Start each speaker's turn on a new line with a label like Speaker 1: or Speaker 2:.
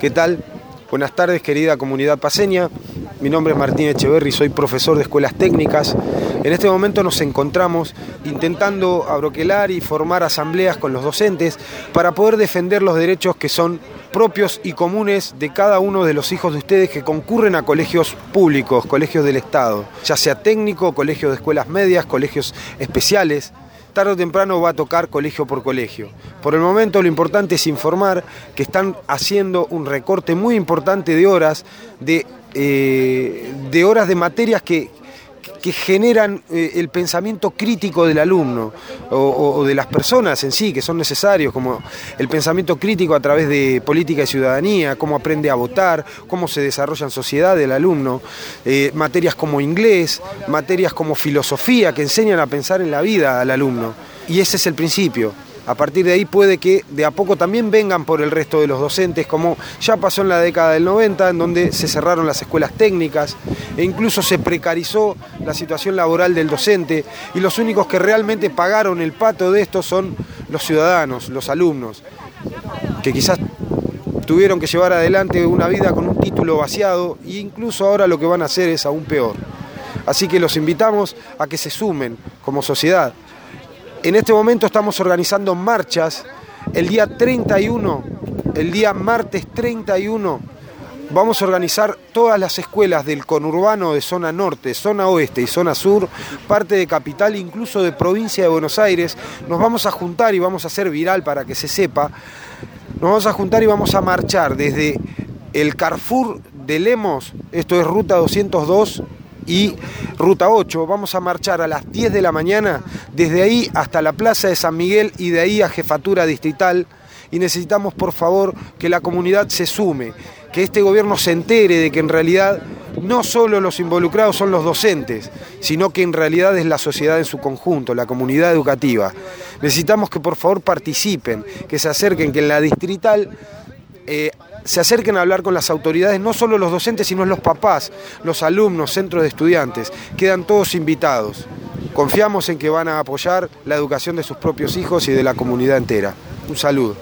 Speaker 1: ¿Qué tal? Buenas tardes, querida comunidad paseña. Mi nombre es Martín Echeverry, soy profesor de escuelas técnicas. En este momento nos encontramos intentando abroquelar y formar asambleas con los docentes para poder defender los derechos que son propios y comunes de cada uno de los hijos de ustedes que concurren a colegios públicos, colegios del Estado, ya sea técnico, colegios de escuelas medias, colegios especiales tarde o temprano va a tocar colegio por colegio. Por el momento lo importante es informar que están haciendo un recorte muy importante de horas, de, eh, de horas de materias que, que generan eh, el pensamiento crítico del alumno o, de las personas en sí, que son necesarios, como el pensamiento crítico a través de política y ciudadanía, cómo aprende a votar, cómo se desarrolla en sociedad el alumno, eh, materias como inglés, materias como filosofía, que enseñan a pensar en la vida al alumno. Y ese es el principio. A partir de ahí puede que de a poco también vengan por el resto de los docentes, como ya pasó en la década del 90, en donde se cerraron las escuelas técnicas e incluso se precarizó la situación laboral del docente y los únicos que realmente pagaron el pato de esto son los ciudadanos, los alumnos, que quizás tuvieron que llevar adelante una vida con un título vaciado e incluso ahora lo que van a hacer es aún peor. Así que los invitamos a que se sumen como sociedad en este momento estamos organizando marchas. El día 31, el día martes 31, vamos a organizar todas las escuelas del conurbano de zona norte, zona oeste y zona sur, parte de capital, incluso de provincia de Buenos Aires. Nos vamos a juntar y vamos a hacer viral para que se sepa. Nos vamos a juntar y vamos a marchar desde el Carrefour de Lemos, esto es ruta 202, y Ruta 8. Vamos a marchar a las 10 de la mañana desde ahí hasta la Plaza de San Miguel y de ahí a Jefatura Distrital. Y necesitamos, por favor, que la comunidad se sume, que este gobierno se entere de que en realidad no solo los involucrados son los docentes, sino que en realidad es la sociedad en su conjunto, la comunidad educativa. Necesitamos que por favor participen, que se acerquen, que en la distrital eh, se acerquen a hablar con las autoridades, no solo los docentes, sino los papás, los alumnos, centros de estudiantes. Quedan todos invitados. Confiamos en que van a apoyar la educación de sus propios hijos y de la comunidad entera. Un saludo.